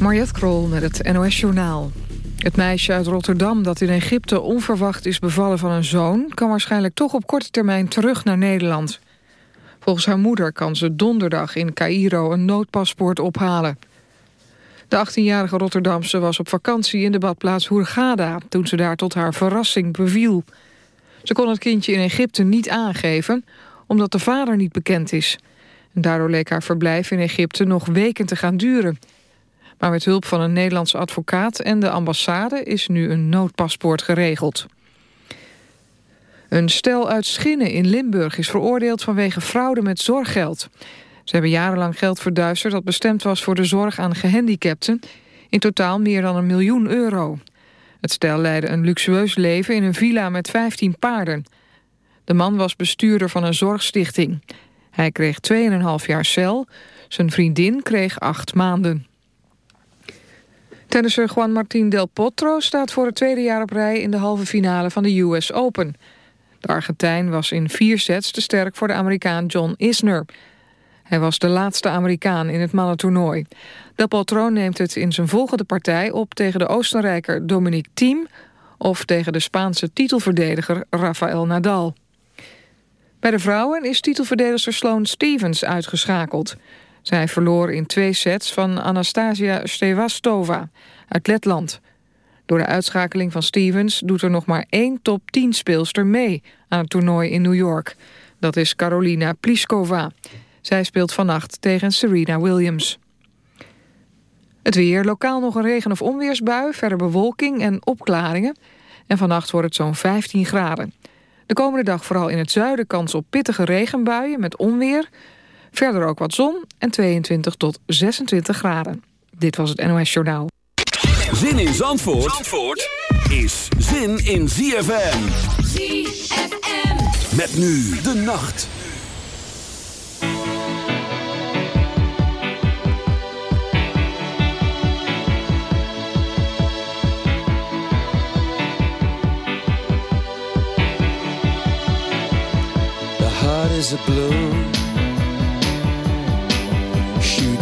Mariette Krol met het NOS Journaal. Het meisje uit Rotterdam dat in Egypte onverwacht is bevallen van een zoon... kan waarschijnlijk toch op korte termijn terug naar Nederland. Volgens haar moeder kan ze donderdag in Cairo een noodpaspoort ophalen. De 18-jarige Rotterdamse was op vakantie in de badplaats Hurghada... toen ze daar tot haar verrassing beviel. Ze kon het kindje in Egypte niet aangeven... omdat de vader niet bekend is. En daardoor leek haar verblijf in Egypte nog weken te gaan duren... Maar met hulp van een Nederlandse advocaat en de ambassade is nu een noodpaspoort geregeld. Een stel uit Schinnen in Limburg is veroordeeld vanwege fraude met zorggeld. Ze hebben jarenlang geld verduisterd dat bestemd was voor de zorg aan gehandicapten. In totaal meer dan een miljoen euro. Het stel leidde een luxueus leven in een villa met 15 paarden. De man was bestuurder van een zorgstichting. Hij kreeg 2,5 jaar cel. Zijn vriendin kreeg 8 maanden. Tennisser Juan Martín Del Potro staat voor het tweede jaar op rij... in de halve finale van de US Open. De Argentijn was in vier sets te sterk voor de Amerikaan John Isner. Hij was de laatste Amerikaan in het mannentoernooi. Del Potro neemt het in zijn volgende partij op... tegen de Oostenrijker Dominic Thiem... of tegen de Spaanse titelverdediger Rafael Nadal. Bij de vrouwen is titelverdedigster Sloane Stevens uitgeschakeld... Zij verloor in twee sets van Anastasia Stevastova uit Letland. Door de uitschakeling van Stevens doet er nog maar één top 10 speelster mee aan het toernooi in New York. Dat is Carolina Pliskova. Zij speelt vannacht tegen Serena Williams. Het weer, lokaal nog een regen- of onweersbui, verder bewolking en opklaringen. En vannacht wordt het zo'n 15 graden. De komende dag vooral in het zuiden kans op pittige regenbuien met onweer... Verder ook wat zon en 22 tot 26 graden. Dit was het NOS Journaal. Zin in Zandvoort, Zandvoort is zin in ZFM. ZFM. Met nu de nacht. The heart is a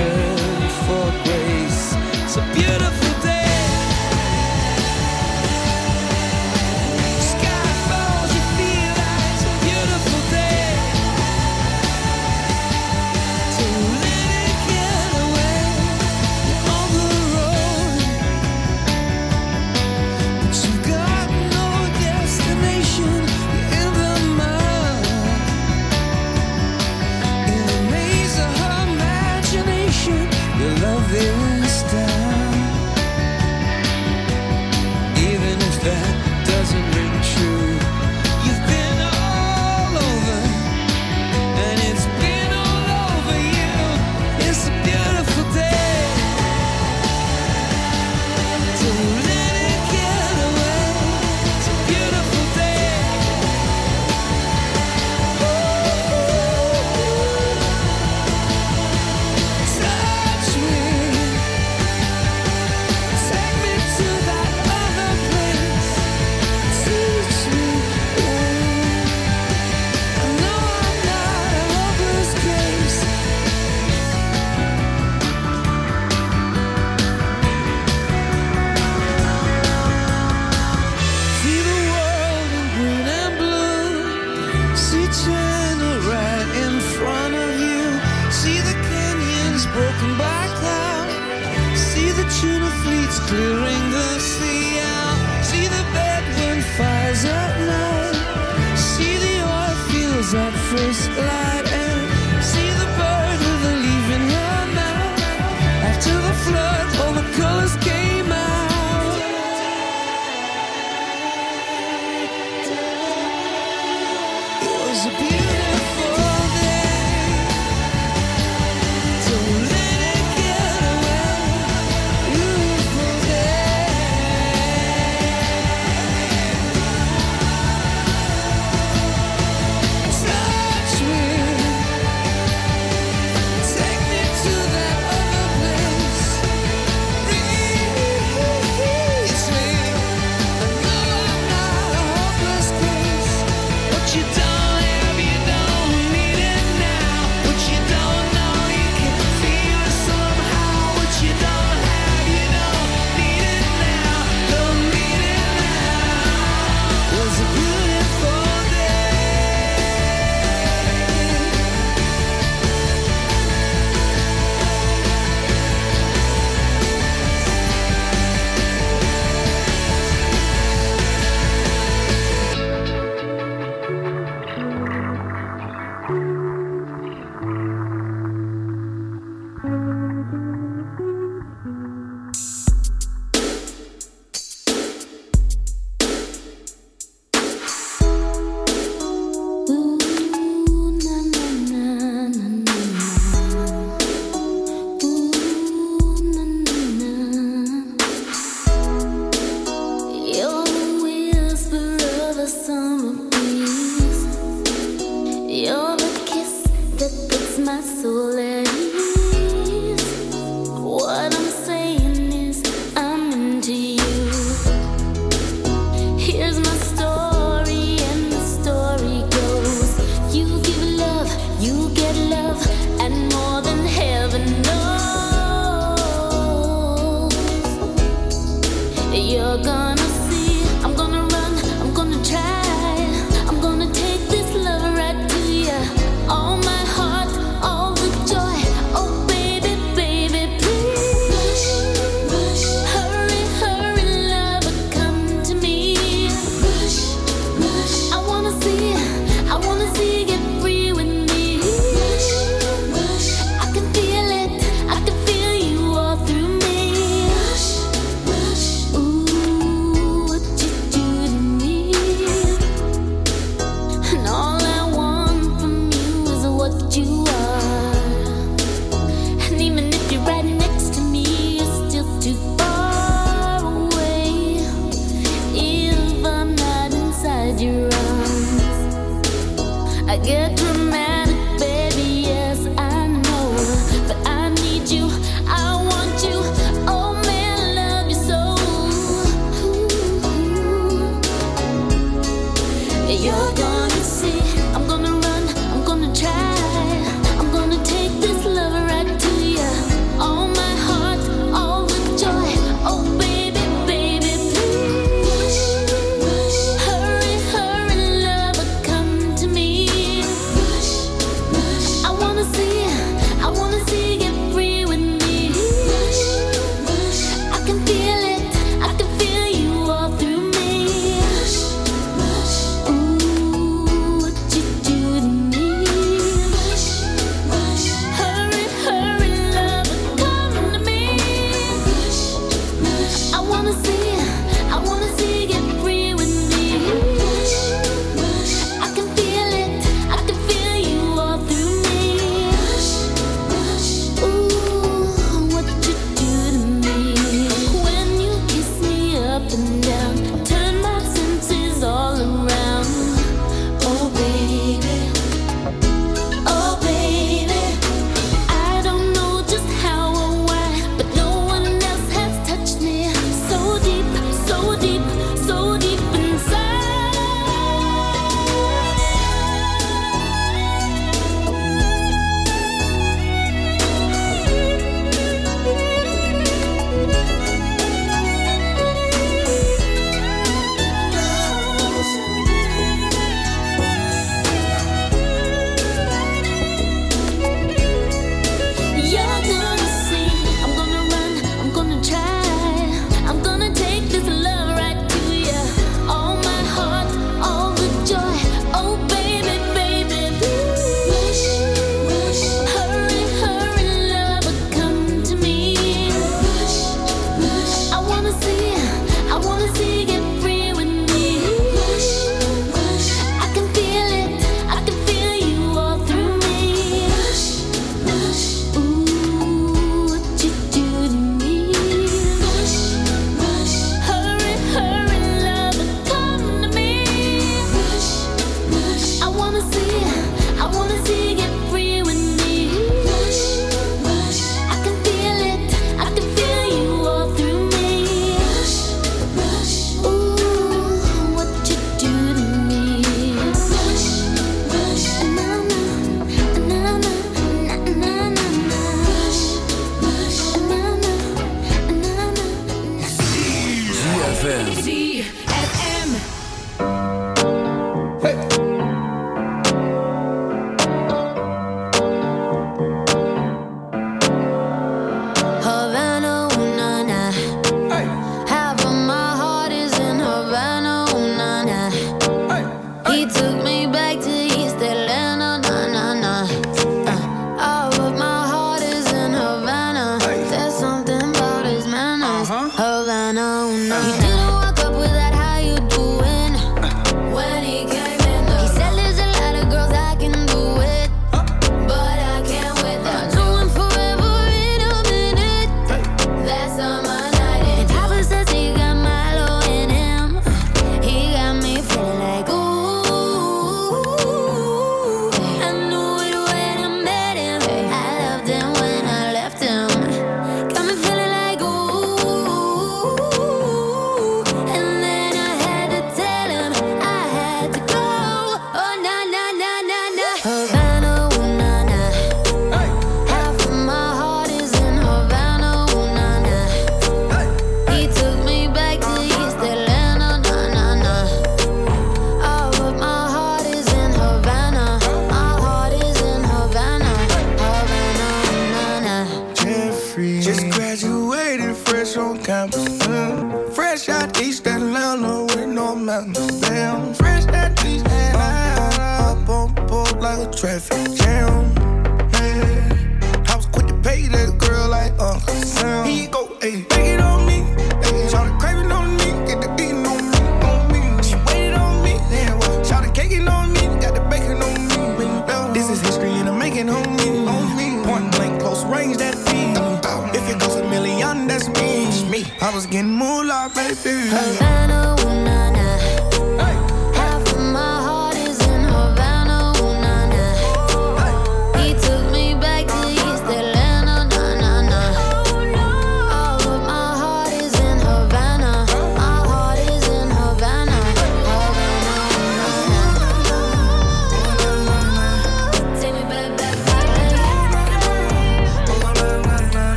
in for grace. A beautiful.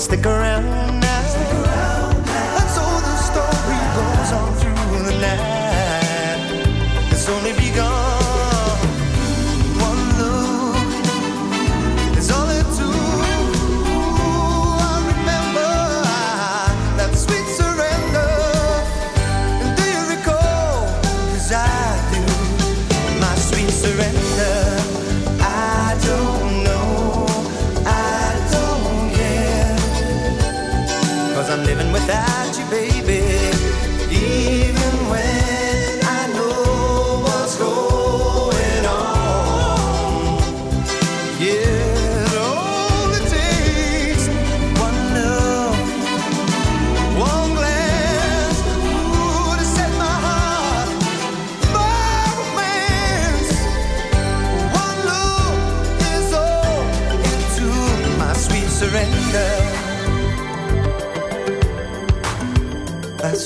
Stick around.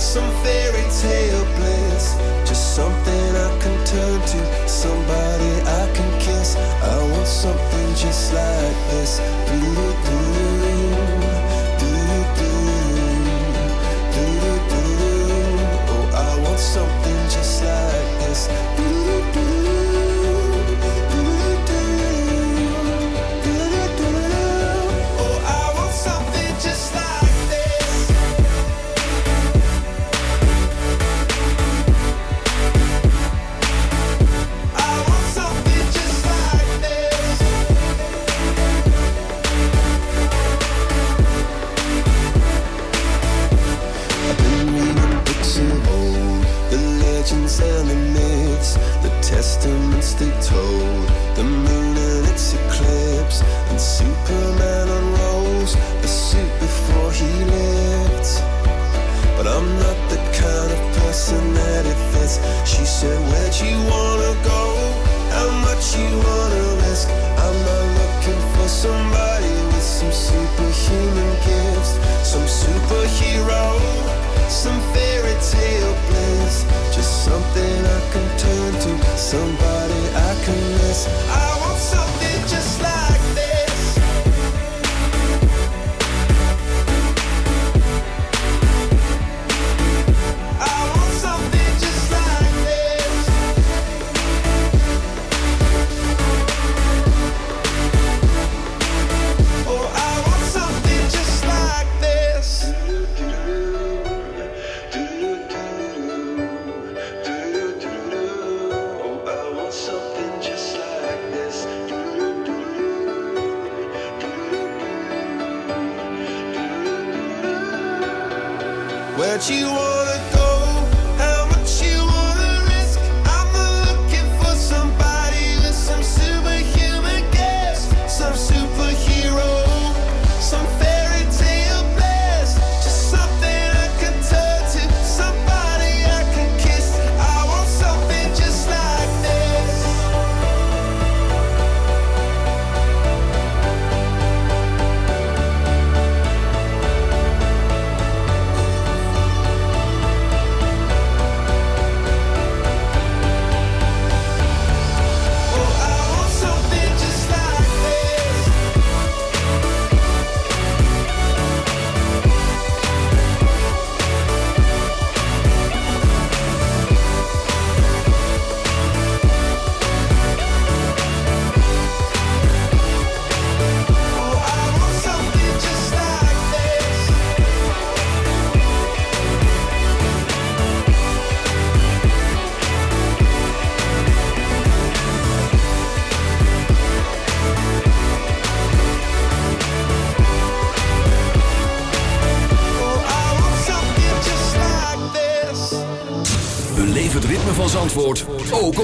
some fairy tale bliss, just something I can turn to, somebody I can kiss. I want something just like this. Doo-doo-doo. Oh, something just like this.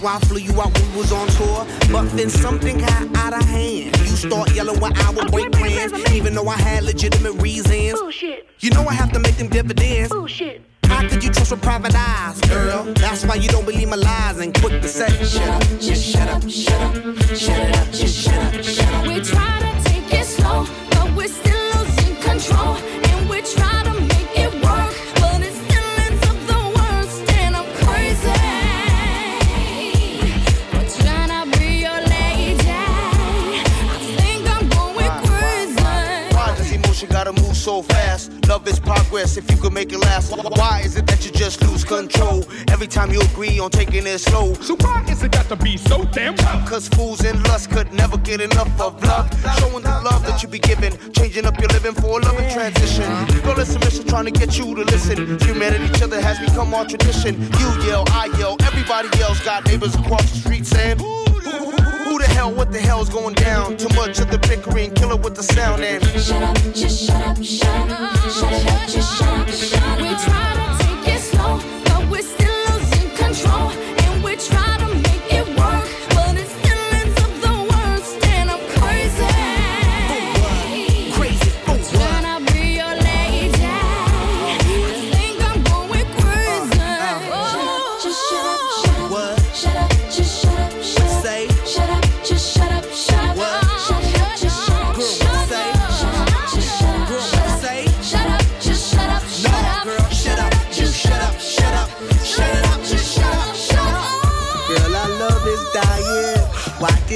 why I flew you control. Every time you agree on taking it slow. So why is it got to be so damn tough? Cause fools and lust could never get enough of love. Showing the love that you be giving, changing up your living for a loving transition. Girl, it's a mission trying to get you to listen. Humanity, each other has become our tradition. You yell, I yell, everybody yells. Got neighbors across the street saying, who the hell, what the hell's going down? Too much of the bickering, kill it with the sound and Shut up, just shut up, shut up, shut up, just shut up, shut up. We try to take it slow we're still losing control.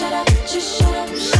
shut up, just shut up.